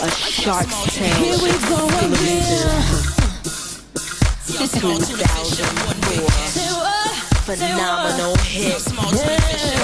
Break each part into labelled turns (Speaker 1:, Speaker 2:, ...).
Speaker 1: a shark tale. Here we go again. 2004 phenomenal hit. Yeah,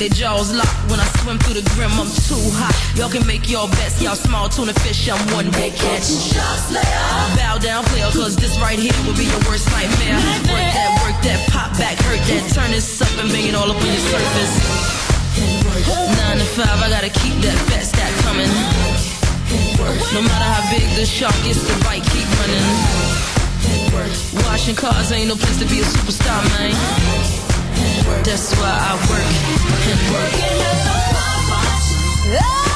Speaker 1: their jaws locked when I swim through the grim. I'm too hot. Y'all can make your best. Y'all small tuna fish. I'm one big catch. Bow down, player, cause this right here will be your worst nightmare. Work that, work that, pop back, hurt that. Turn this up and bang it all up on your surface. Nine to five, I gotta keep that fat stack coming. No matter how big the shark is, the bite keep running. Washing cars ain't no place to be a superstar, man. That's why I work and work.
Speaker 2: Working up my watch.
Speaker 3: Oh!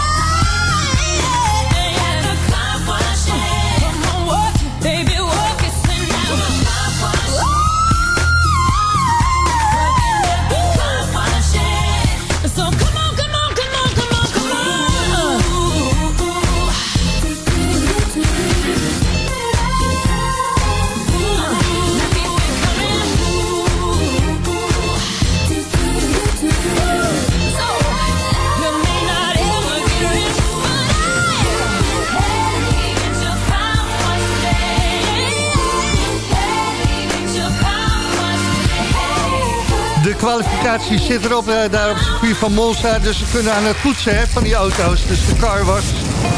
Speaker 3: Kwalificatie zit erop, eh, daar op het circuit van Monza. Dus ze kunnen aan het poetsen hè, van die auto's. Dus de car was.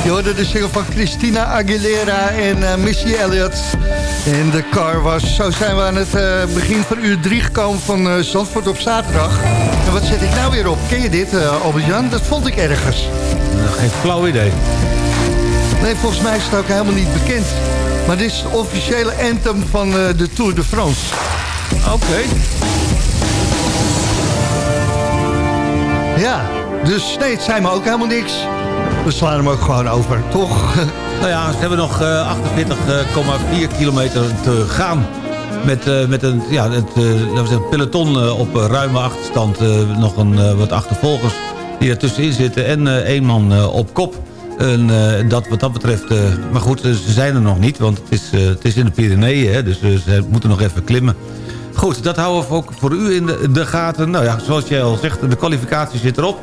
Speaker 3: Je hoorde de single van Christina Aguilera en eh, Missy Elliott. En de car was. Zo zijn we aan het eh, begin van uur 3 gekomen van eh, Zandvoort op zaterdag. En wat zet ik nou weer op? Ken je dit, eh Albert-Jan? Dat vond ik ergens.
Speaker 4: Geen flauw idee.
Speaker 3: Nee, volgens mij is het ook helemaal niet bekend. Maar dit is de officiële anthem van de Tour de France.
Speaker 4: Oké.
Speaker 3: Ja, dus nee, het zijn me ook helemaal niks. We slaan hem ook gewoon over, toch?
Speaker 4: Nou ja, ze hebben nog eh, 48,4 kilometer te gaan. Met, eh, met een, ja, het, eh, laten we zeggen, peloton eh, op eh, ruime achterstand. eh, nog een, eh, wat achtervolgers die ertussenin zitten. En eh, één man eh, op kop. En eh, dat, wat dat betreft... eh, maar goed, eh, ze zijn er nog niet. Want het is, eh, het is in de Pyreneeën. Hè, dus eh, ze moeten nog even klimmen. Goed, dat houden we ook voor u in de, de gaten. Nou ja, zoals jij al zegt, de kwalificatie zit erop.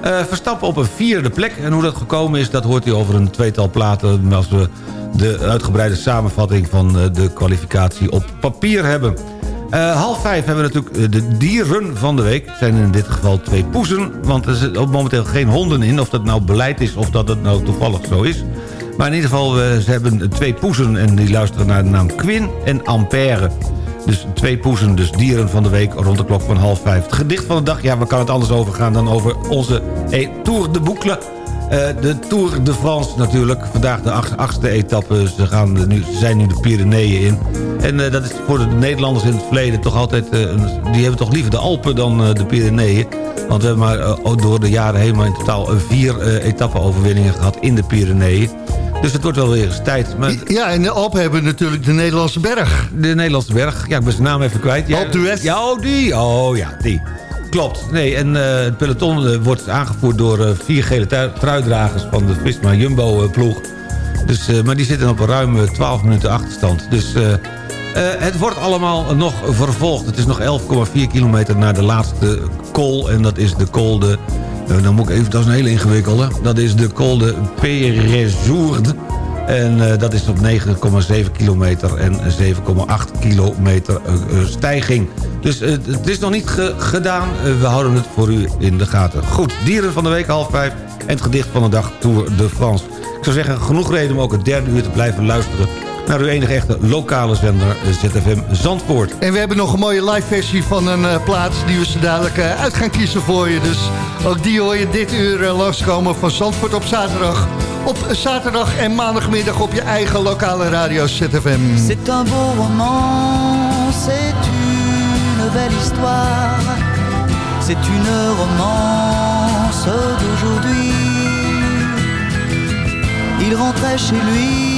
Speaker 4: Eh, Verstappen op een vierde plek. En hoe dat gekomen is, dat hoort u over een tweetal platen... als we de uitgebreide samenvatting van eh, de kwalificatie op papier hebben. Eh, half vijf hebben we natuurlijk de dieren van de week. Het zijn in dit geval twee poezen, want er zitten momenteel geen honden in. Of dat nou beleid is of dat het nou toevallig zo is. Maar in ieder geval, ze hebben twee poezen en die luisteren naar de naam Quinn en Ampère. Dus twee poezen, dus dieren van de week rond de klok van half vijf. Het gedicht van de dag, ja, waar kan het anders over gaan dan over onze Tour de Boucle. Eh, de Tour de France natuurlijk. Vandaag de acht- achtste etappe. Ze, gaan nu, zijn nu de Pyreneeën in. En eh, dat is voor de Nederlanders in het verleden toch altijd... eh, die hebben toch liever de Alpen dan de Pyreneeën. Want we hebben maar ook door de jaren heen... maar in totaal vier etappe-overwinningen gehad in de Pyreneeën. Dus het wordt wel weer eens tijd. Maar
Speaker 3: Ja, en de Alpen hebben natuurlijk de Nederlandse berg.
Speaker 4: de Nederlandse berg. Ja, ik ben zijn naam even kwijt. Ja. Ja, oh, die. Oh, ja, die. Klopt. Nee, en eh, het peloton eh, wordt aangevoerd door eh, vier gele truidragers van de Visma Jumbo-ploeg. Dus, maar die zitten op een ruim eh, 12 minuten achterstand. Dus het wordt allemaal nog vervolgd. Het is nog 11,4 kilometer naar de laatste kool. En dat is de kool de... eh, dan moet ik even, dat is een hele ingewikkelde. Dat is de kool de Péresourde. En eh, dat is op 9,7 kilometer en 7,8 kilometer eh, stijging. Dus het is nog niet ge- gedaan. We houden het voor u in de gaten. Goed, dieren van de week half vijf. En het gedicht van de dag Tour de France. Ik zou zeggen, genoeg reden om ook het derde uur te blijven luisteren... naar uw enige echte lokale zender ZFM Zandvoort.
Speaker 3: En we hebben nog een mooie live versie van een eh, plaats die we zo dadelijk eh, uit gaan kiezen voor je. Dus ook die hoor je dit uur eh, langskomen van Zandvoort op zaterdag. Op zaterdag en maandagmiddag op je eigen lokale radio ZFM.
Speaker 5: C'est un beau roman, c'est une belle histoire, c'est une romance d'aujourd'hui. Il rentrait chez lui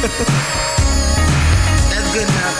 Speaker 6: That's good enough.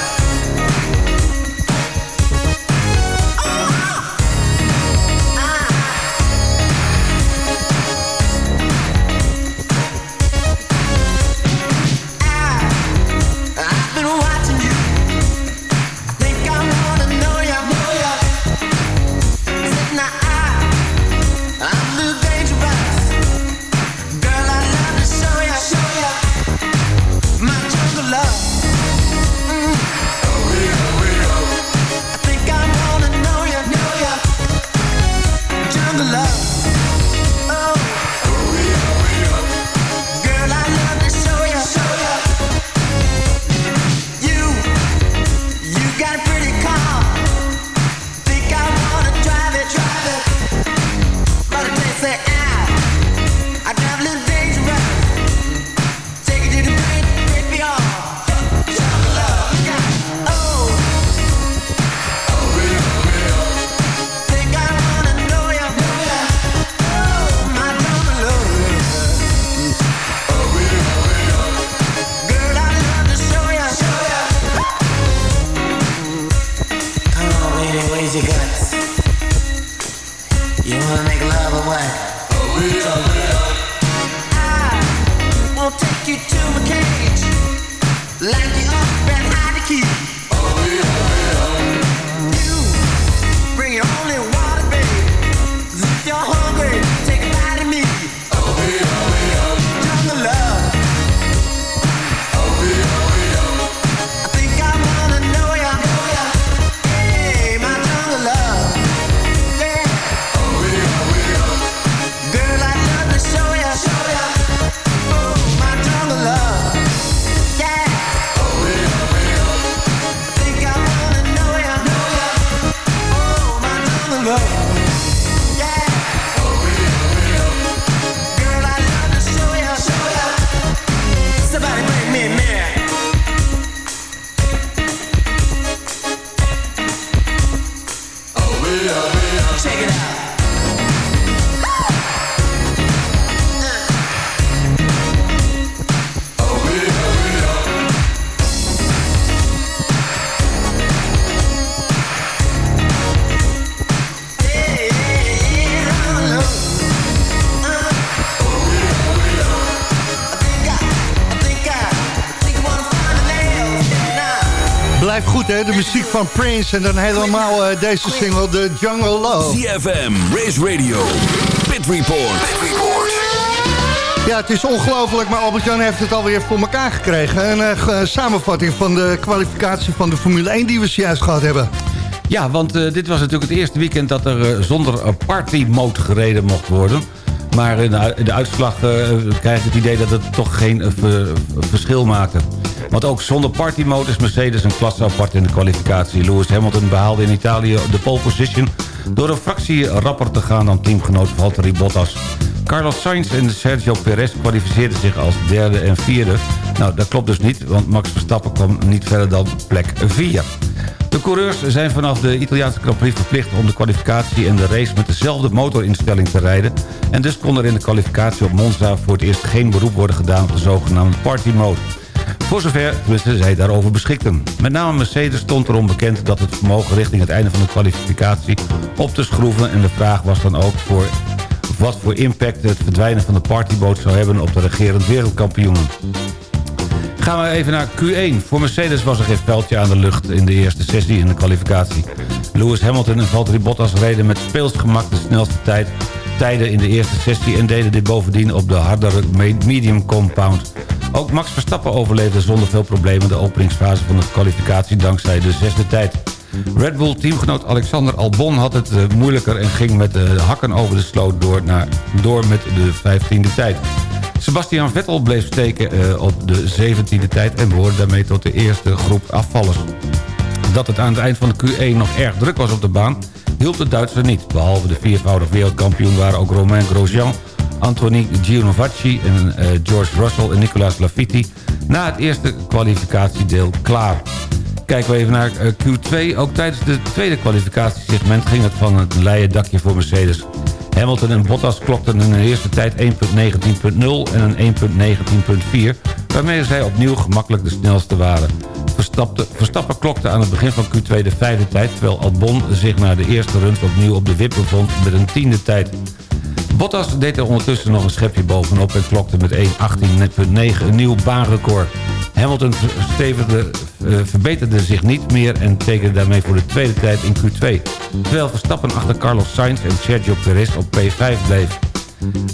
Speaker 3: Hè? De muziek van Prince en dan helemaal eh, deze single, The Jungle Love.
Speaker 7: CFM, Race Radio, Pit Report.
Speaker 3: Ja, het is ongelooflijk, maar Albert-Jan heeft het alweer voor elkaar gekregen. Een eh, samenvatting van de kwalificatie van de Formule 1 die we zojuist gehad hebben.
Speaker 4: Ja, want eh, dit was natuurlijk het eerste weekend dat er eh, zonder party mode gereden mocht worden. Maar in de, u- in de uitslag eh, krijg ik het idee dat het toch geen ver- verschil maakte. Want ook zonder party mode is Mercedes een klasse apart in de kwalificatie. Lewis Hamilton behaalde in Italië de pole position... door een fractie rapper te gaan dan teamgenoot Valtteri Bottas. Carlos Sainz en Sergio Perez kwalificeerden zich als derde en vierde. Nou, dat klopt dus niet, want Max Verstappen kwam niet verder dan plek 4. De coureurs zijn vanaf de Italiaanse Grand Prix verplicht om de kwalificatie en de race met dezelfde motorinstelling te rijden. En dus kon er in de kwalificatie op Monza voor het eerst geen beroep worden gedaan op de zogenaamde party mode. Voor zover tenminste zij daarover beschikten. Met name Mercedes stond erom bekend dat het vermogen richting het einde van de kwalificatie op te schroeven. En de vraag was dan ook voor wat voor impact het verdwijnen van de partyboot zou hebben op de regerend wereldkampioenen. Gaan we even naar Q1. Voor Mercedes was er geen veldje aan de lucht in de eerste sessie in de kwalificatie. Lewis Hamilton en Valtteri Bottas reden met speelsgemak de snelste tijd, tijden in de eerste sessie... en deden dit bovendien op de hardere me- medium compound. Ook Max Verstappen overleefde zonder veel problemen de openingsfase van de kwalificatie dankzij de zesde tijd. Red Bull teamgenoot Alexander Albon had het eh, moeilijker en ging met de hakken over de sloot door, naar, door met de vijftiende tijd. Sebastian Vettel bleef steken eh, op de 17e tijd en behoorde daarmee tot de eerste groep afvallers. Dat het aan het eind van de Q1 nog erg druk was op de baan, hielp de Duitser niet. Behalve de viervoudig wereldkampioen waren ook Romain Grosjean, Anthony Giovinazzi en eh, George Russell en Nicolas Latifi na het eerste kwalificatiedeel klaar. Kijken we even naar eh, Q2. Ook tijdens het tweede kwalificatiesegment ging het van het leien dakje voor Mercedes. Hamilton en Bottas klokten in de eerste tijd 1.19.0 en een 1.19.4... waarmee zij opnieuw gemakkelijk de snelste waren. Verstappen, klokte aan het begin van Q2 de vijfde tijd... terwijl Albon zich na de eerste runs opnieuw op de wip bevond met een tiende tijd. Bottas deed er ondertussen nog een schepje bovenop... en klokte met 1.18.9 een nieuw baanrecord. Hamilton eh, verbeterde zich niet meer... en tekende daarmee voor de tweede tijd in Q2. Terwijl Verstappen achter Carlos Sainz en Sergio Perez op P5 bleef.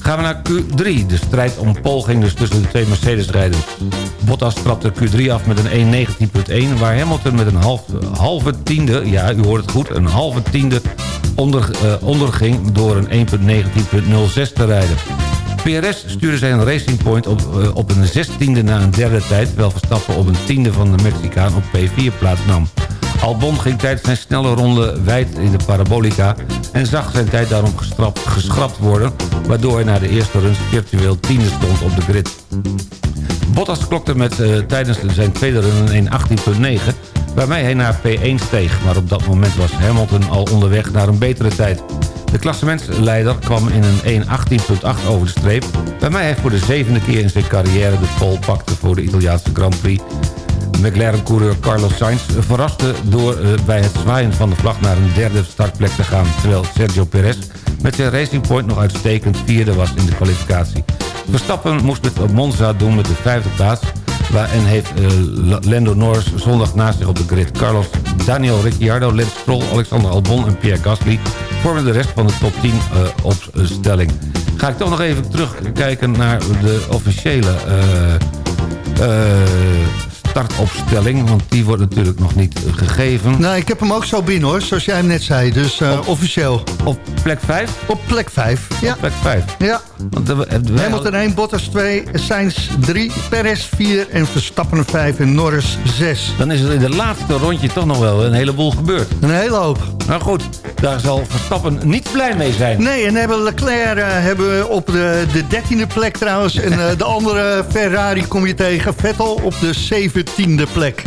Speaker 4: Gaan we naar Q3. De strijd om pole ging dus tussen de twee Mercedes-rijders. Bottas trapte Q3 af met een 1.19.1... waar Hamilton met een halve tiende, ja, u hoort het goed... een halve tiende onder, eh, onderging door een 1.19.06 te rijden. PRS stuurde zijn Racing Point op, eh, op een zestiende na een derde tijd... terwijl Verstappen op een tiende van de Mexicaan op P4 plaatsnam. Albon ging tijdens zijn snelle ronde wijd in de parabolica... en zag zijn tijd daarom geschrapt worden... waardoor hij na de eerste runs virtueel tiende stond op de grid. Bottas klokte met, eh, tijdens zijn tweede run een 1.18.9... waarmee hij naar P1 steeg. Maar op dat moment was Hamilton al onderweg naar een betere tijd. De klassementsleider kwam in een 1.18.8 over de streep... waarmee hij voor de zevende keer in zijn carrière de pole pakte voor de Italiaanse Grand Prix... McLaren-coureur Carlos Sainz verraste door eh, bij het zwaaien van de vlag naar een derde startplek te gaan... terwijl Sergio Perez met zijn Racing Point nog uitstekend vierde was in de kwalificatie. Verstappen moest het Monza doen met de vijfde plaats... En heeft eh, Lando Norris zondag naast zich op de grid. Carlos, Daniel Ricciardo, Lance Stroll, Alexander Albon en Pierre Gasly... vormen de rest van de top 10 eh, opstelling. Ga ik toch nog even terugkijken naar de officiële... eh, startopstelling, want die wordt natuurlijk nog niet eh, gegeven.
Speaker 3: Nou, ik heb hem ook zo binnen hoor, zoals jij hem net zei. Dus eh, officieel.
Speaker 4: Op plek 5?
Speaker 3: Op plek 5, ja.
Speaker 4: Op plek 5.
Speaker 3: Ja.
Speaker 4: Want, eh, we- we-
Speaker 3: Hamilton 1, Bottas 2, Sainz 3, Perez 4 en Verstappen 5 en Norris 6.
Speaker 4: Dan is er in het laatste rondje toch nog wel een heleboel gebeurd.
Speaker 3: Een hele hoop.
Speaker 4: Nou goed, daar zal Verstappen niet blij mee zijn.
Speaker 3: Nee, en hebben Leclerc eh, hebben we op de, de 13e plek trouwens. En de andere Ferrari kom je tegen. Vettel op de 17e plek.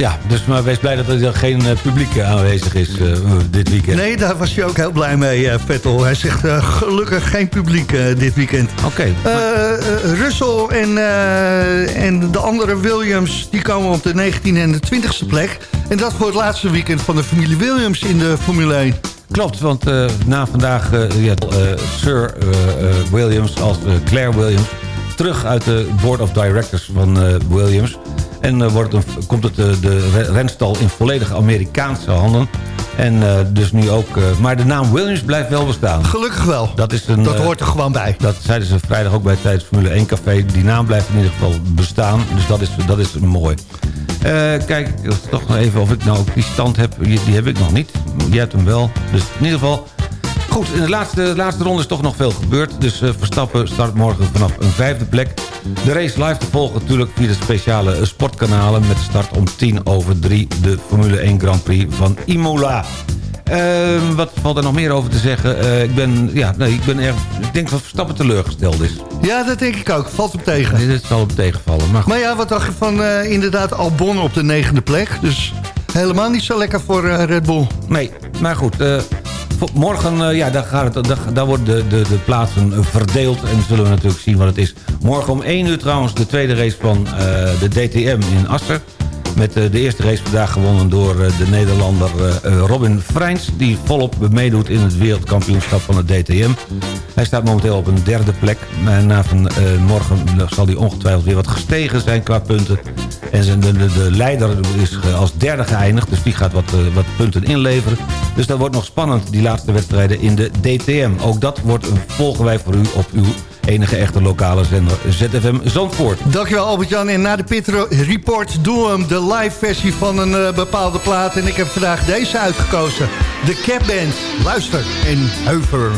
Speaker 4: Ja, dus maar wees blij dat er geen eh, publiek eh, aanwezig is eh, dit weekend.
Speaker 3: Nee, daar was hij ook heel blij mee, eh, Vettel. Hij zegt gelukkig geen publiek dit weekend.
Speaker 4: Oké.
Speaker 3: Russell en, en de andere Williams... die komen op de 19e en de 20e plek. En dat voor het laatste weekend van de familie Williams in de Formule 1.
Speaker 4: Klopt, want na vandaag ja, Sir Williams als Claire Williams... terug uit de Board of Directors van Williams. En eh, wordt het een- komt het, eh, de re- renstal in volledig Amerikaanse handen. En eh, dus nu ook... maar de naam Williams blijft wel bestaan.
Speaker 3: Gelukkig wel.
Speaker 4: Dat, is een,
Speaker 3: Dat hoort er gewoon bij.
Speaker 4: Dat zeiden ze vrijdag ook bij tijdens Formule 1 Café. Die naam blijft in ieder geval bestaan. Dus dat is, dat is mooi. Kijk, toch nog even of ik nou ook die stand heb. Die, die heb ik nog niet. Jij hebt hem wel. Dus in ieder geval... Goed, in de laatste, de laatste ronde is toch nog veel gebeurd. Dus Verstappen start morgen vanaf een vijfde plek. De race live te volgen natuurlijk via de speciale sportkanalen... met de start om tien over drie de Formule 1 Grand Prix van Imola. Ehm, wat valt er nog meer over te zeggen? Eh, ik, ben, ja, nee, ik, ben erg, ik denk dat Verstappen teleurgesteld is.
Speaker 3: Ja, dat denk ik ook. Valt hem tegen.
Speaker 4: Nee, dit zal hem tegenvallen. Maar goed.
Speaker 3: Maar ja, wat dacht je van eh, inderdaad Albon op de negende plek? Dus helemaal niet zo lekker voor eh, Red Bull.
Speaker 4: Nee, maar goed. Morgen, eh, ja, daar, gaat het, daar, worden de, de, de plaatsen verdeeld. En zullen we natuurlijk zien wat het is. Morgen om 1 uur trouwens de tweede race van eh, de DTM in Assen. Met eh, de eerste race vandaag gewonnen door eh, de Nederlander eh, Robin Freins... die volop meedoet in het wereldkampioenschap van de DTM. Hij staat momenteel op een derde plek. Maar na van, morgen zal hij ongetwijfeld weer wat gestegen zijn qua punten. En de, de, de leider is als derde geëindigd. Dus die gaat wat, wat punten inleveren. Dus dat wordt nog spannend, die laatste wedstrijden in de DTM. Ook dat wordt, volgen wij voor u op uw enige echte lokale zender ZFM Zandvoort.
Speaker 3: Dankjewel Albert-Jan. En na de Pit Report doen we hem de live versie van een eh, bepaalde plaat. En ik heb vandaag deze uitgekozen. De Cap Band. Luister en heuver.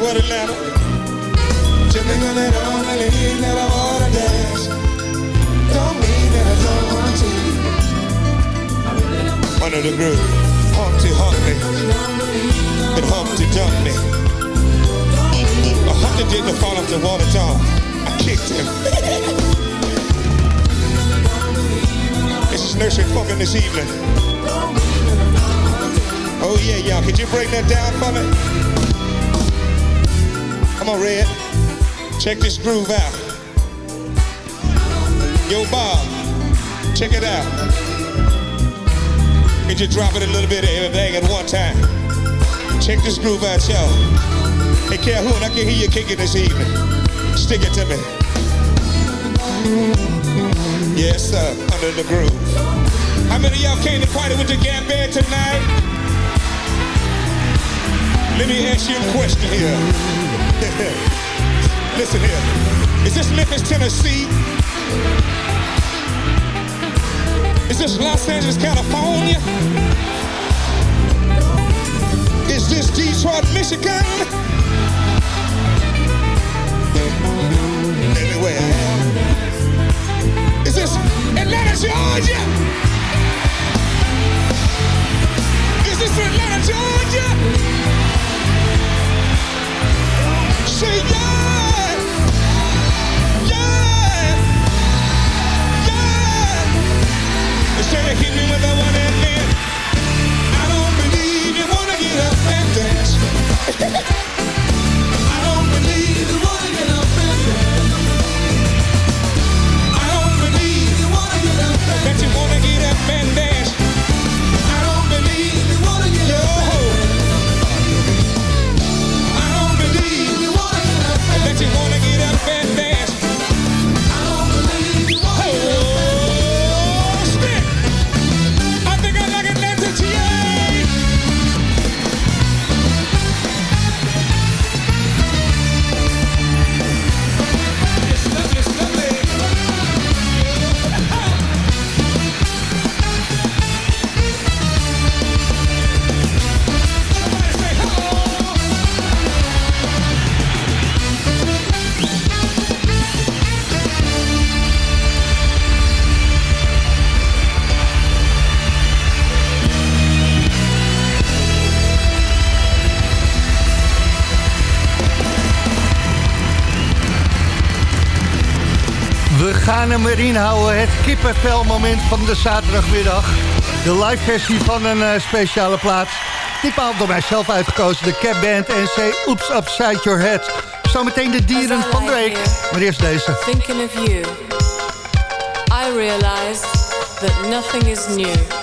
Speaker 8: To. You say what, Atlanta? Checking that I don't believe that I wanna dance. Don't mean that I don't want to. Under the Humpty Humpty, and Humpty. A Humpty didn't fall off the water jar. I kicked him. this is nursery funkin' this evening. Oh yeah, y'all, could you break that down for me? Come on, Red. Check this groove out. Yo, Bob, check it out. Could you drop it a little bit of everything at one time? Check this groove out, y'all. Hey, Calhoun, I can hear you kicking this evening. Stick it to me. Yes, sir, under the groove. How many of y'all came to party with the Gap tonight? Let me ask you a question here. Listen here. Is this Memphis, Tennessee? Is this Los Angeles, California? Is this Detroit, Michigan? Anywhere. Is this Atlanta, Georgia? Is this Atlanta, Georgia? Hit me with a one
Speaker 3: erin inhouden. Het kippenvelmoment van de zaterdagmiddag. De live versie van een eh, speciale plaats. Ditmaal door mijzelf uitgekozen. De Cap Band en C. Oops Upside Your Head. Zometeen de dieren van de week. Maar eerst deze.
Speaker 9: Thinking of you. I realize that nothing is new.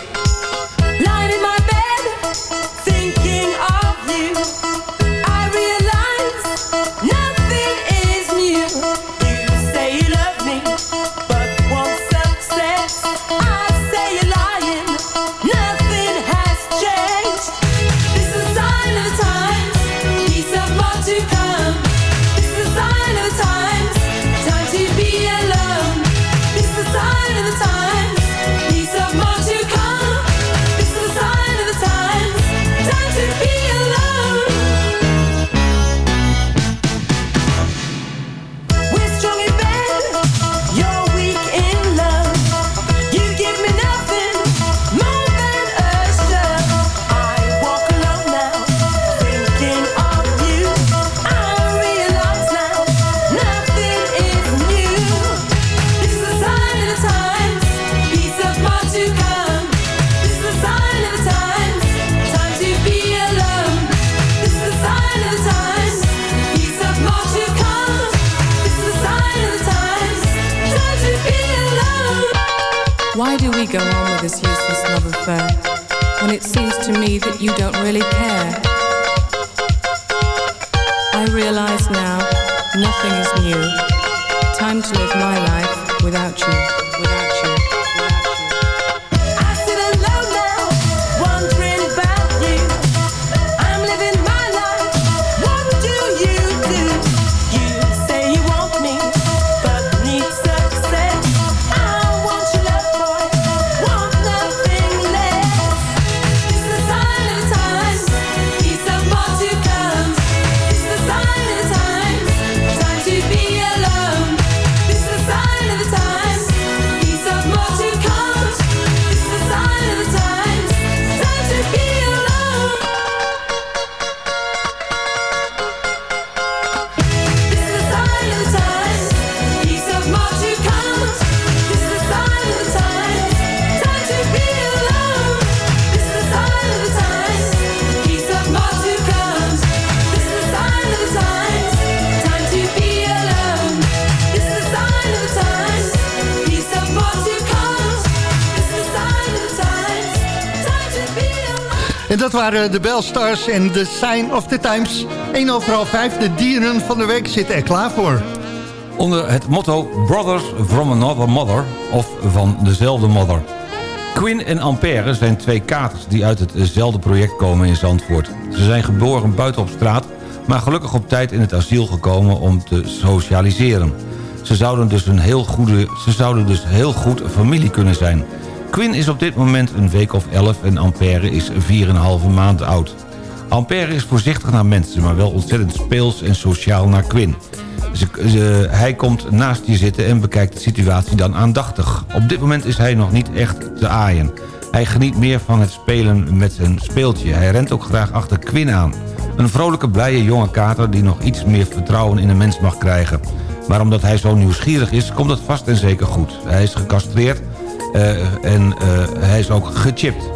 Speaker 3: Dat waren de Belstars en The Sign of the Times. 1 overal 5, de dieren van de week zitten er klaar voor.
Speaker 4: Onder het motto Brothers from another mother of van dezelfde mother. Quinn en Ampère zijn twee katers die uit hetzelfde project komen in Zandvoort. Ze zijn geboren buiten op straat, maar gelukkig op tijd in het asiel gekomen om te socialiseren. Ze zouden dus, een heel, goede, ze zouden dus heel goed familie kunnen zijn. Quinn is op dit moment een week of 11 en Ampère is 4,5 maand oud. Ampère is voorzichtig naar mensen, maar wel ontzettend speels en sociaal naar Quinn. Hij komt naast je zitten en bekijkt de situatie dan aandachtig. Op dit moment is hij nog niet echt te aaien. Hij geniet meer van het spelen met zijn speeltje. Hij rent ook graag achter Quinn aan. Een vrolijke, blije jonge kater die nog iets meer vertrouwen in een mens mag krijgen. Maar omdat hij zo nieuwsgierig is, komt dat vast en zeker goed. Hij is gecastreerd en eh, hij is ook gechipt.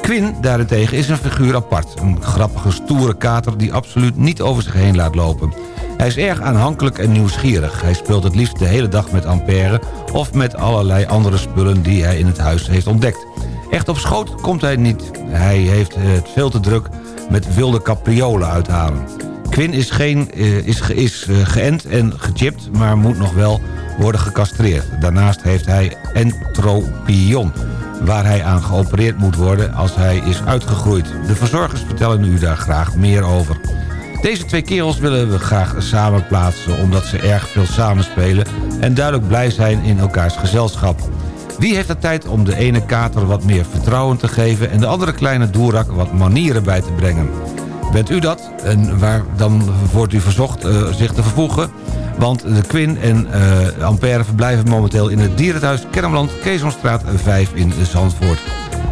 Speaker 4: Quinn daarentegen is een figuur apart. Een grappige, stoere kater die absoluut niet over zich heen laat lopen. Hij is erg aanhankelijk en nieuwsgierig. Hij speelt het liefst de hele dag met Ampère... of met allerlei andere spullen die hij in het huis heeft ontdekt. Echt op schoot komt hij niet. Hij heeft het veel te druk met wilde capriolen uithalen. Quinn is, geen, eh, is, is eh, geënt en gechipt, maar moet nog wel worden gecastreerd. Daarnaast heeft hij entropion, waar hij aan geopereerd moet worden als hij is uitgegroeid. De verzorgers vertellen u daar graag meer over. Deze twee kerels willen we graag samen plaatsen... omdat ze erg veel samenspelen en duidelijk blij zijn in elkaars gezelschap. Wie heeft de tijd om de ene kater wat meer vertrouwen te geven... en de andere kleine doerak wat manieren bij te brengen? Bent u dat? En waar, dan wordt u verzocht eh, zich te vervoegen. Want de Quinn en eh, Ampère verblijven momenteel in het dierenthuis Kermeland... Keesomstraat 5 in Zandvoort.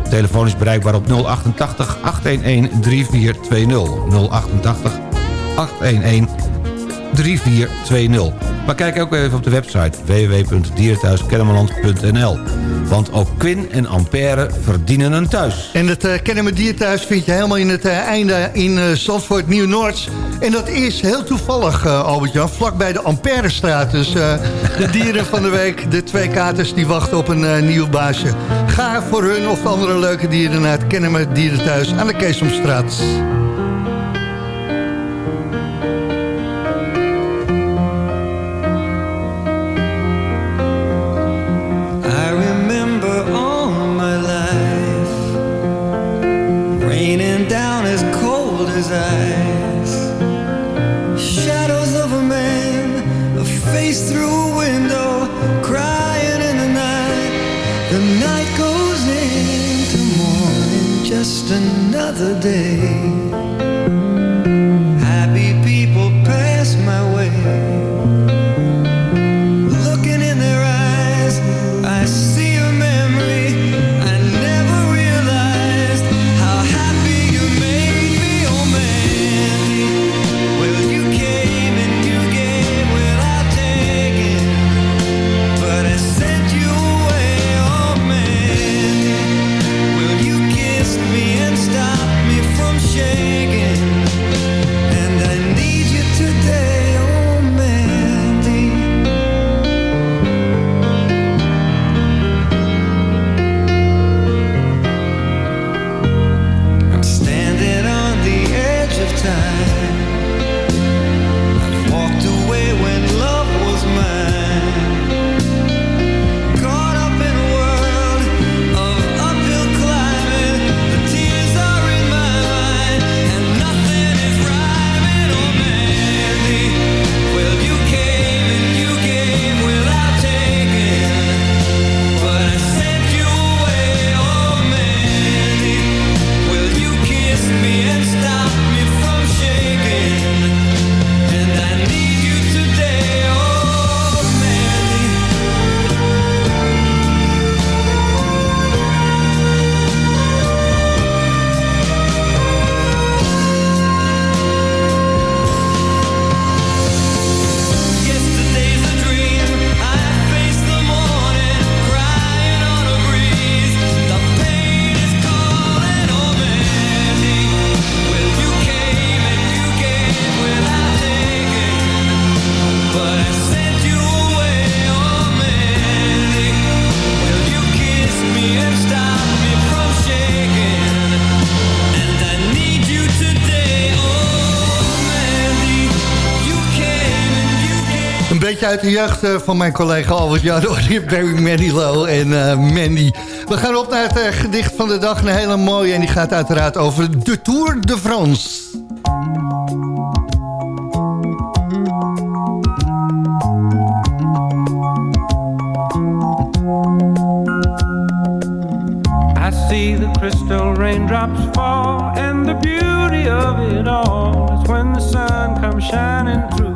Speaker 4: Telefoon is bereikbaar op 088 811 3420. 088 811 3420. Maar kijk ook even op de website www.dierenthuiskennemerland.nl. Want ook Quinn en Ampère verdienen een thuis.
Speaker 10: En het uh, Kennemer Dierthuis vind je helemaal in het eh, einde in eh, Zandvoort Nieuw-Noords. En dat is heel toevallig, Albert-Jan, vlakbij de Amperestraat. Dus de dieren van de week, de twee katers, die wachten op een nieuw baasje. Ga voor hun of andere leuke dieren naar het Kennemer Dierenthuis aan de Keesomstraat. Uit de jeugd eh, van mijn collega Albert je Barry Manilow en eh, Mandy. We gaan op naar het eh, gedicht van de dag, een hele mooie. En die gaat uiteraard over de Tour de France.
Speaker 11: I see the crystal raindrops fall, and the beauty of it all is when the sun comes shining through.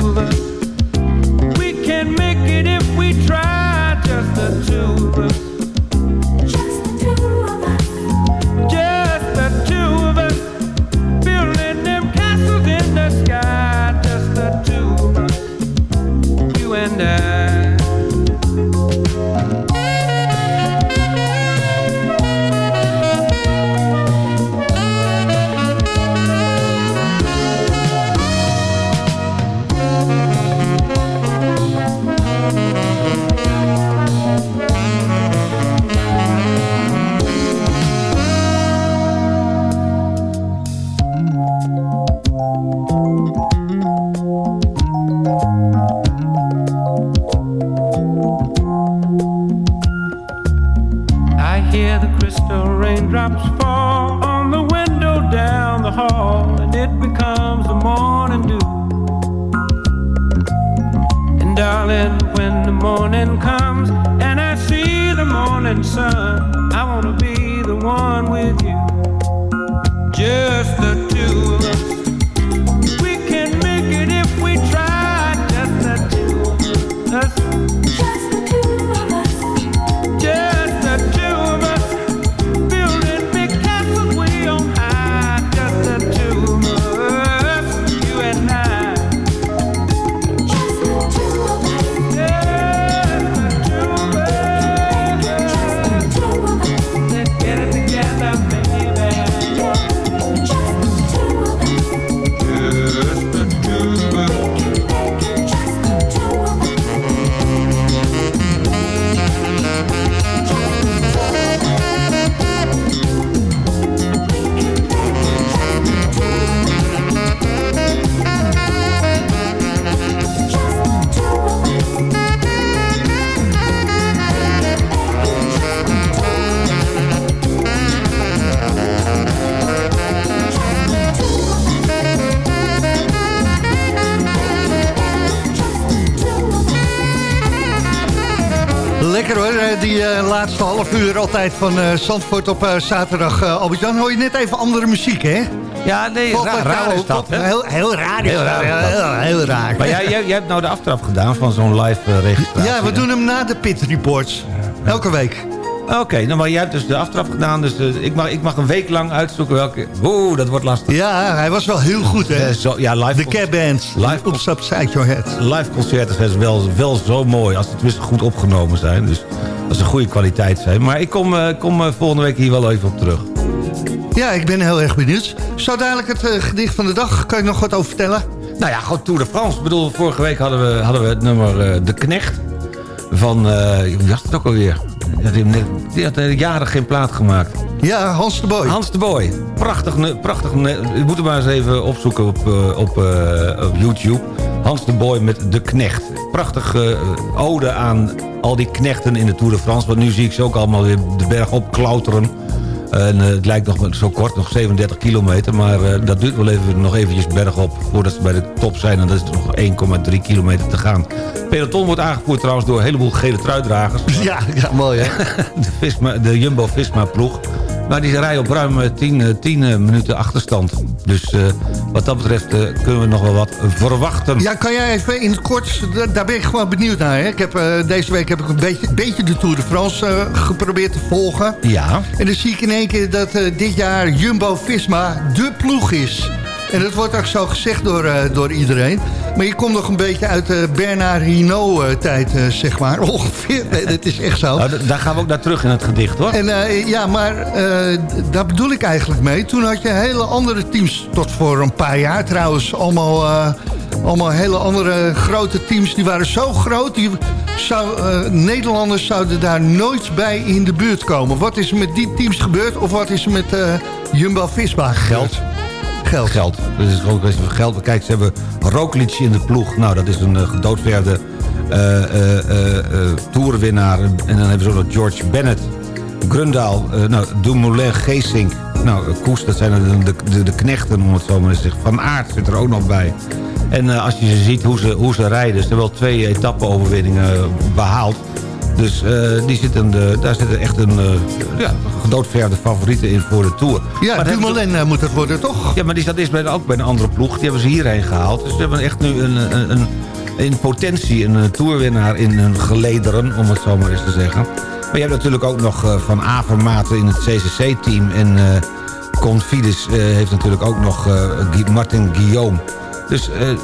Speaker 3: altijd van eh Zandvoort op eh, zaterdag. Eh, Albert-Jan, hoor je net even andere muziek, hè?
Speaker 4: Ja, nee, raar, raar is dat,
Speaker 3: op?
Speaker 4: hè?
Speaker 3: Heel, heel raar is
Speaker 4: Heel raar dat.
Speaker 3: heel, heel raar.
Speaker 4: Maar jij, jij, jij hebt nou de aftrap gedaan van zo'n live registratie.
Speaker 3: Ja, we doen hem na de Pit Reports. Elke week.
Speaker 4: Oké, nou, maar jij hebt dus de aftrap gedaan. Dus ik, mag, ik mag een week lang uitzoeken welke... Oeh, dat wordt lastig.
Speaker 3: Ja, hij was wel heel goed, hè?
Speaker 4: Zo, ja, live
Speaker 3: De Cab Band.
Speaker 4: Live
Speaker 3: Oops, Upside Your Head.
Speaker 4: Live concerten zijn wel, wel zo mooi. Als ze tenminste goed opgenomen zijn. Dus als ze goede kwaliteit zijn. Maar ik kom, eh, kom eh, volgende week hier wel even op terug.
Speaker 3: Ja, ik ben heel erg benieuwd. Zo dadelijk het eh, gedicht van de dag. Kan je nog wat over vertellen?
Speaker 4: Nou ja, gewoon Tour de France. Ik bedoel, vorige week hadden we, hadden we het nummer De Knecht. Van, wie was het ook alweer? Die had, die jaren geen plaat gemaakt.
Speaker 3: Ja, Hans de Boy.
Speaker 4: Hans de Boy. Prachtig, prachtig. U moet hem maar eens even opzoeken op, op, op YouTube. Hans de Boy met De Knecht. Prachtig eh, ode aan al die knechten in de Tour de France. Want nu zie ik ze ook allemaal weer de berg op klauteren. En eh, het lijkt nog zo kort, nog 37 kilometer. Maar eh, dat duurt wel even, nog eventjes bergop voordat ze bij de top zijn. En dat is nog 1,3 kilometer te gaan. Peloton wordt aangevoerd trouwens door een heleboel gele truidragers.
Speaker 3: Ja, ja mooi hè?
Speaker 4: de, Visma, de Jumbo-Visma-ploeg. Maar die rijden op ruim eh, 10, eh, 10 eh, minuten achterstand. Dus eh, wat dat betreft eh, kunnen we nog wel wat verwachten.
Speaker 3: Ja, kan jij even in het kort, da- daar ben ik gewoon benieuwd naar. Hè? Ik heb, eh, deze week heb ik een beetje, beetje de Tour de France eh, geprobeerd te volgen.
Speaker 4: Ja.
Speaker 3: En dan zie ik in één keer dat eh, dit jaar Jumbo-Visma de ploeg is. En dat wordt ook zo gezegd door, eh, door iedereen. Maar je komt nog een beetje uit de Bernard Hinault-tijd, eh, zeg maar. Ongeveer, nee, dat is echt zo.
Speaker 4: Nou, daar gaan we ook naar terug in het gedicht, hoor.
Speaker 3: En eh, ja, maar eh, daar bedoel ik eigenlijk mee. Toen had je hele andere teams, tot voor een paar jaar trouwens, allemaal, eh, allemaal hele andere grote teams. Die waren zo groot, die zou, eh, Nederlanders zouden daar nooit bij in de buurt komen. Wat is er met die teams gebeurd of wat is er met eh, Jumbo-Visma
Speaker 4: Geld.
Speaker 3: Geld.
Speaker 4: Geld. Dat is gewoon een kwestie van geld. Kijk, ze hebben Roglic in de ploeg. Nou, dat is een uh, gedoodverde eh, eh, eh, eh, toerwinnaar. En dan hebben ze ook nog George Bennett. Grundaal, eh, nou, Dumoulin, Geesink. Nou, eh, Koes, dat zijn de, de, de, knechten, om het zo maar te zeggen. Van Aert zit er ook nog bij. En eh, als je ze ziet hoe ze, hoe ze rijden... ze hebben wel twee etappe-overwinningen behaald. Dus eh, die zitten de, daar zitten echt een uh, ja, gedoodverde favorieten in voor de Tour.
Speaker 3: Ja,
Speaker 4: Maar
Speaker 3: Dumoulin uh, moet het worden, toch?
Speaker 4: Ja, maar die staat eerst bij, ook bij een andere ploeg. Die hebben ze hierheen gehaald. Dus ze hebben echt nu een, een, een in potentie een, toerwinnaar in hun gelederen, om het zo maar eens te zeggen. Maar je hebt natuurlijk ook nog Van Avermaten in het CCC-team. En Confides heeft natuurlijk ook nog Martin Guillaume. Dus er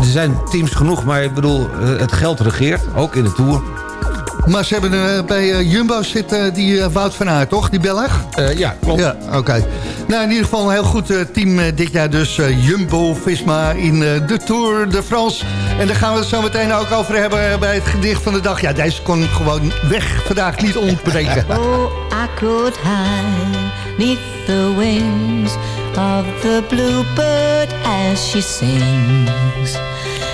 Speaker 4: zijn teams genoeg, maar ik bedoel, het geld regeert, ook in de Tour.
Speaker 3: Maar ze hebben uh, bij uh, Jumbo zit uh, die Wout van Aert, toch? Die Belg?
Speaker 4: ja, klopt.
Speaker 3: Ja, oké. Okay. Nou, in ieder geval een heel goed team dit jaar dus. Jumbo-Visma in de Tour de France. En daar gaan we het zo meteen ook over hebben bij het gedicht van de dag. Ja, deze kon gewoon weg vandaag niet ontbreken.
Speaker 12: oh, I could hide neath the wings of the bluebird as she sings.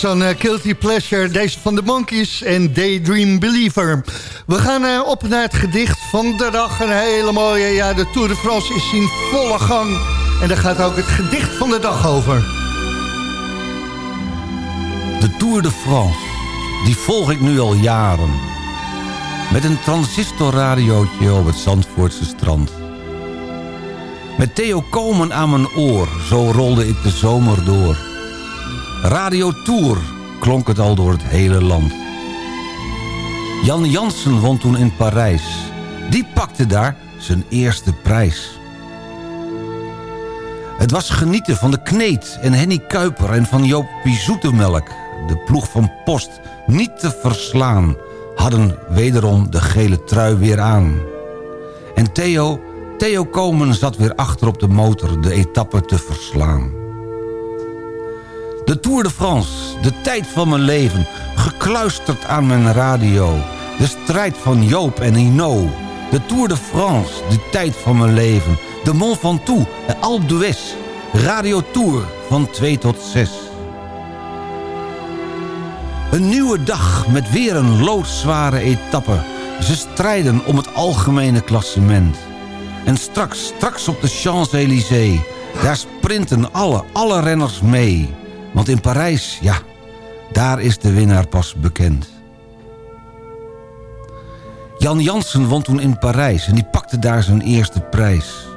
Speaker 3: zo'n uh, guilty pleasure. Deze van de Monkeys en Daydream Believer. We gaan uh, op naar het gedicht van de dag. Een hele mooie, ja, de Tour de France is in volle gang. En daar gaat ook het gedicht van de dag over.
Speaker 4: De Tour de France, die volg ik nu al jaren. Met een transistorradiootje op het Zandvoortse strand. Met Theo Komen aan mijn oor, zo rolde ik de zomer door. Radio Tour klonk het al door het hele land. Jan Jansen won toen in Parijs. Die pakte daar zijn eerste prijs. Het was genieten van de Kneet en Henny Kuiper en van Joopie Zoetemelk. de ploeg van Post, niet te verslaan... hadden wederom de gele trui weer aan. En Theo, Theo Komen zat weer achter op de motor de etappe te verslaan. De Tour de France, de tijd van mijn leven, gekluisterd aan mijn radio. De strijd van Joop en Hino. De Tour de France, de tijd van mijn leven. De Mont Ventoux en Alpe d'Huez. Radio Tour van 2 tot 6. Een nieuwe dag met weer een loodzware etappe. Ze strijden om het algemene klassement. En straks, straks op de Champs-Élysées... daar sprinten alle, alle renners mee. Want in Parijs, ja, daar is de winnaar pas bekend. Jan Jansen won toen in Parijs en die pakte daar zijn eerste prijs.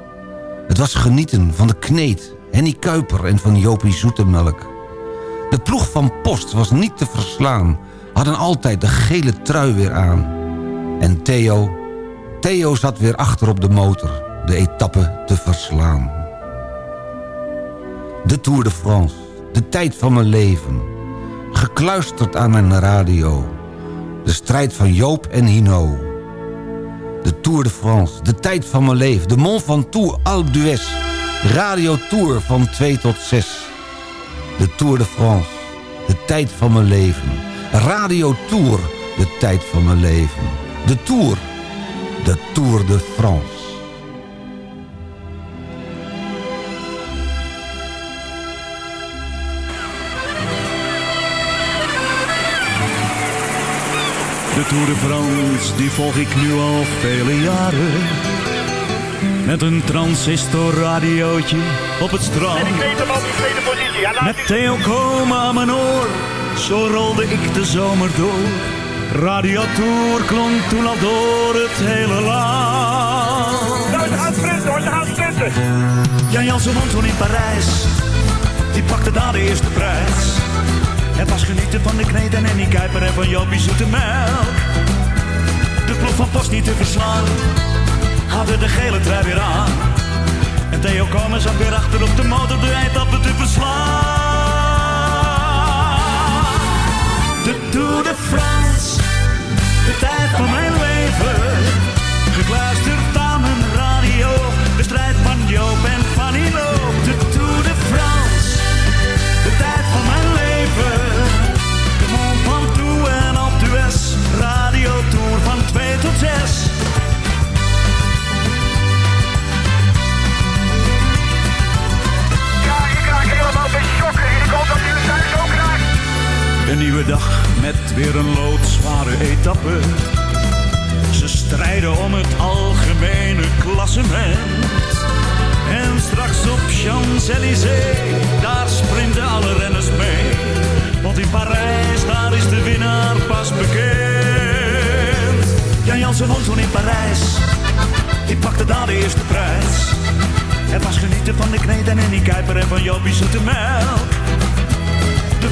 Speaker 4: Het was genieten van de kneet, Henny Kuiper en van Jopie Zoetemelk. De ploeg van Post was niet te verslaan, hadden altijd de gele trui weer aan. En Theo, Theo zat weer achter op de motor, de etappe te verslaan. De Tour de France, de tijd van mijn leven. Gekluisterd aan mijn radio. De strijd van Joop en Hino. De Tour de France, de tijd van mijn leven. De Mont Ventoux, Alpe d'Huez. Radio Tour van 2 tot 6. De Tour de France, de tijd van mijn leven. Radio Tour, de tijd van mijn leven. De Tour, de Tour de France.
Speaker 13: De Tour de France, die volg ik nu al vele jaren. Met een transistorradiootje op het strand. Met Theo Koma aan mijn oor, zo rolde ik de zomer door. Radio Tour klonk toen al door het hele land.
Speaker 14: Nou, ze gaan sprinten hoor, ze gaan sprinten.
Speaker 13: Jan Jansen won toen in Parijs, die pakte daar de eerste prijs. Het was genieten van de kneed en Annie Kuiper en van Jopie Zoete Melk. De ploeg van Post niet te verslaan, hadden de gele trui weer aan. En Theo Komen zat weer achter op de motor de eindappen te verslaan. De Tour de France, de tijd van mijn Een nieuwe dag met weer een loodzware etappe. Ze strijden om het algemene klassement. En straks op Champs-Élysées, daar sprinten alle renners mee. Want in Parijs, daar is de winnaar pas bekend. Jan Jansen won toen in Parijs, die pakte daar de eerste prijs. Het was genieten van de kneed en Annie Kuiper en van Jopie Zoete Melk.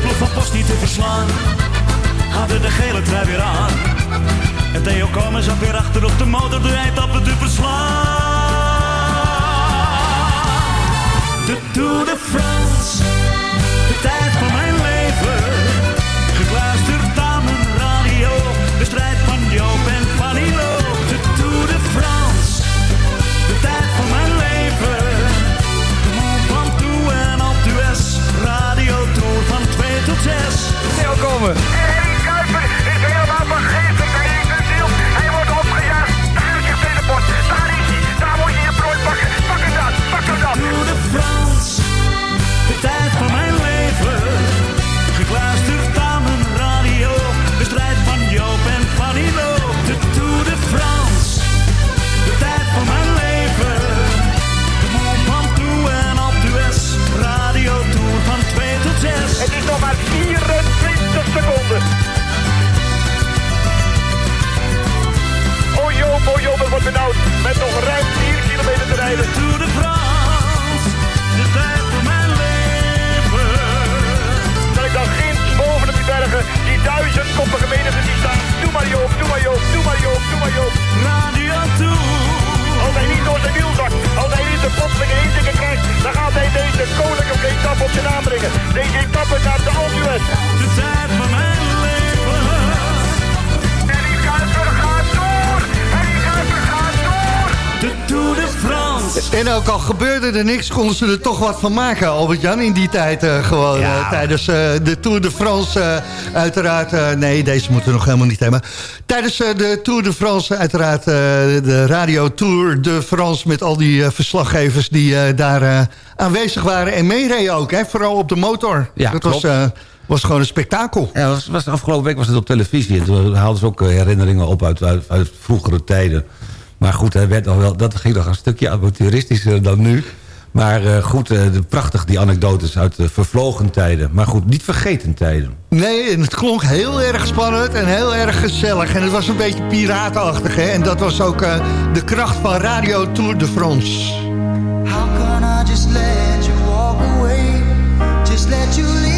Speaker 13: Ploeg van Post niet te verslaan, hadden de gele trui weer aan. En Theo Komen zat weer achter op de motor de eindappen te verslaan. De Tour de France, de tijd van mijn
Speaker 14: Komen. Wordt benauwd. Met nog ruim 4 kilometer te rijden.
Speaker 13: Tour de France, de tijd van mijn leven.
Speaker 14: Dat ik dan ginds boven op die bergen, die duizendkoppige menigte die staan. Doe maar Joop, doe maar Joop, doe maar Joop, doe maar Joop.
Speaker 13: Radio Tour.
Speaker 14: Als hij niet door zijn wiel zakt, als hij niet de plotselinge inzikken krijgt, dan gaat hij deze koninklijke
Speaker 3: En ook al gebeurde er niks, konden ze er toch wat van maken, Albert-Jan, in die tijd eh, gewoon.
Speaker 4: Ja.
Speaker 3: eh, tijdens eh, de Tour de France uiteraard. nee, deze moeten we nog helemaal niet hebben. Tijdens de Tour de France uiteraard de radio Tour de France... met al die verslaggevers die daar aanwezig waren en meereden ook. Hè, vooral op de motor.
Speaker 4: Ja,
Speaker 3: Dat was,
Speaker 4: klopt.
Speaker 3: eh, was gewoon een spektakel.
Speaker 4: Ja, was, was, afgelopen week was het op televisie. En toen haalden ze ook herinneringen op uit, uit, uit vroegere tijden. Maar goed, hij werd nog wel, dat ging nog een stukje avonturistischer dan nu. Maar eh, goed, eh, de, prachtig die anekdotes uit de vervlogen tijden. Maar goed, niet vergeten tijden.
Speaker 3: Nee, en het klonk heel erg spannend en heel erg gezellig. En het was een beetje piratenachtig, hè. En dat was ook eh, de kracht van Radio Tour de France.
Speaker 5: How can I just let you walk away? Just let you leave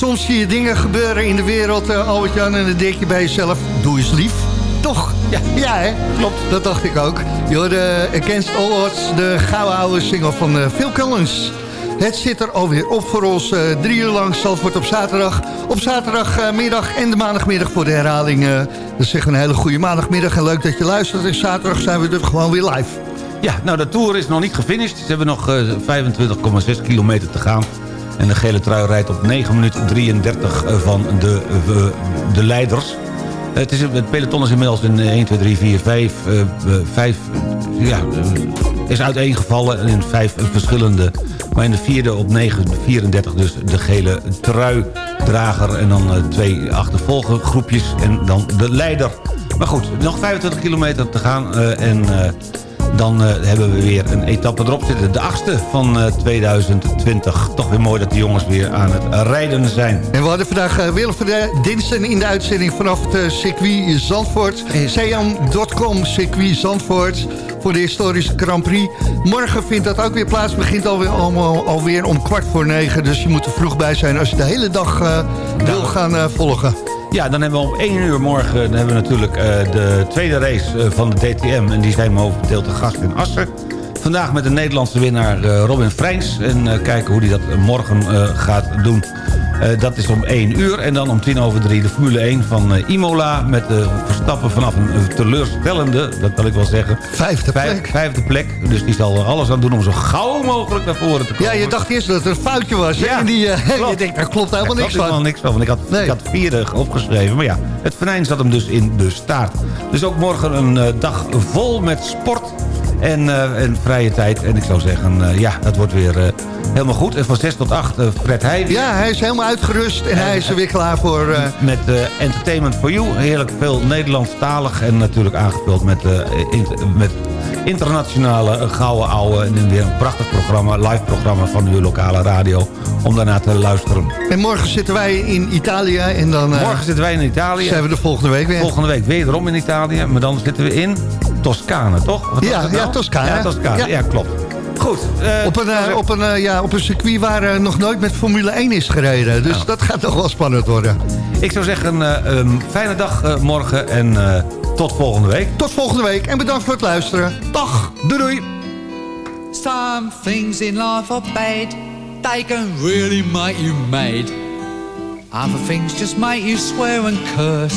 Speaker 3: soms zie je dingen gebeuren in de wereld, eh, Albert-Jan... en dan denk je bij jezelf, doe eens lief. Toch? Ja, hè? Klopt. Dat dacht ik ook. Je hoorde Against All Odds, de gouden oude single van eh, Phil Collins. Het zit er alweer op voor ons. eh, drie uur lang Zandvoort op zaterdag. Op zaterdagmiddag en de maandagmiddag voor de herhaling. eh dus zeg een hele goede maandagmiddag en leuk dat je luistert. En zaterdag zijn we er gewoon weer live.
Speaker 4: Ja, nou de Tour is nog niet gefinished. Ze hebben nog eh, 25,6 kilometer te gaan. En de gele trui rijdt op 9 minuten 33 van de, eh, de leiders. Het, is, het peloton is inmiddels in 1, 2, 3, 4, 5, eh, eh, 5 ja, eh, is uiteengevallen in vijf verschillende. Maar in de vierde op 9, 34 dus de gele truidrager. En dan eh, twee achtervolggroepjes en dan de leider. Maar goed, nog 25 kilometer te gaan. eh, en eh, dan eh, hebben we weer een etappe erop zitten. De achtste van eh, 2020. Toch weer mooi dat de jongens weer aan het rijden zijn.
Speaker 3: En we hadden vandaag eh, Willem van der Dinsen in de uitzending vanaf het eh, circuit Zandvoort. Seam.com, circuit Zandvoort voor de historische Grand Prix. Morgen vindt dat ook weer plaats. begint alweer, allemaal, alweer om kwart voor negen. Dus je moet er vroeg bij zijn als je de hele dag eh, wil gaan eh, volgen.
Speaker 4: Ja, dan hebben we om 1 uur morgen dan hebben we natuurlijk eh, de tweede race eh, van de DTM. En die zijn momenteel te gast in Assen. Vandaag met de Nederlandse winnaar eh, Robin Freins. En kijken hoe hij dat morgen gaat doen. Eh, dat is om 1 uur. En dan om 10 over 3 de Formule 1 van eh, Imola. Met de Verstappen vanaf een eh, teleurstellende, dat wil ik wel zeggen.
Speaker 3: Vijfde plek.
Speaker 4: Vijfde plek. Dus die zal er alles aan doen om zo gauw mogelijk naar voren te komen.
Speaker 3: Ja, je dacht eerst dat het een foutje was.
Speaker 4: Ja,
Speaker 3: en die, eh, je denkt, daar klopt helemaal niks van.
Speaker 4: helemaal niks van. Want ik had, ik had vierde opgeschreven. Maar ja, het venijn zat hem dus in de staart. Dus ook morgen een eh, dag vol met sport en, eh, en vrije tijd. En ik zou zeggen, eh, ja, dat wordt weer eh, helemaal goed. En van 6 tot 8 eh, Fred Heij.
Speaker 3: Ja, hij is helemaal uitgerust en hij is er weer klaar voor...
Speaker 4: Met Entertainment for You. Heerlijk veel Nederlandstalig. En natuurlijk aangevuld met, met internationale gouden ouwe. En weer een prachtig programma, live programma van uw lokale radio. Om daarna te luisteren.
Speaker 3: En morgen zitten wij in Italië en dan...
Speaker 4: Morgen zitten wij in Italië.
Speaker 3: Zijn we de volgende week weer.
Speaker 4: Volgende week wederom in Italië. Maar dan zitten we in Toscane, toch? Wat
Speaker 3: Ja, ja,
Speaker 4: nou?
Speaker 3: Toscane.
Speaker 4: Ja, Toscane.
Speaker 3: Ja.
Speaker 4: Ja, klopt. Goed. eh,
Speaker 3: op, een, eh, op, een, eh, ja, op een circuit waar eh, nog nooit met Formule 1 is gereden. Dus dat gaat toch wel spannend worden.
Speaker 4: Ik zou zeggen, eh, een fijne dag eh, morgen en eh, tot volgende week.
Speaker 3: Tot volgende week en bedankt voor het luisteren. Dag.
Speaker 4: Doei doei.
Speaker 15: Some things in life are bad. They can really make you mad. Other things just make you swear and curse.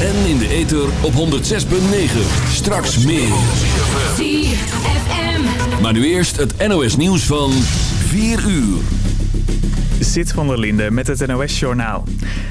Speaker 7: En in de ether op 106.9. Straks meer.
Speaker 16: ZFM.
Speaker 7: Maar nu eerst het NOS nieuws van 4 uur.
Speaker 17: Sit van der Linde met het NOS-journaal.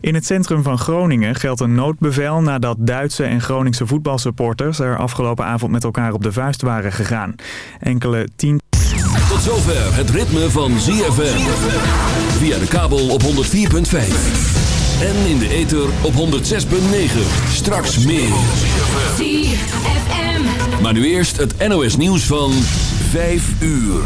Speaker 17: In het centrum van Groningen geldt een noodbevel nadat Duitse en Groningse voetbalsupporters er afgelopen avond met elkaar op de vuist waren gegaan. Enkele tien...
Speaker 7: Tot zover het ritme van ZFM. Via de kabel op 104.5. En in de ether op 106.9. Straks meer.
Speaker 16: ZFM.
Speaker 7: Maar nu eerst het NOS nieuws van 5 uur.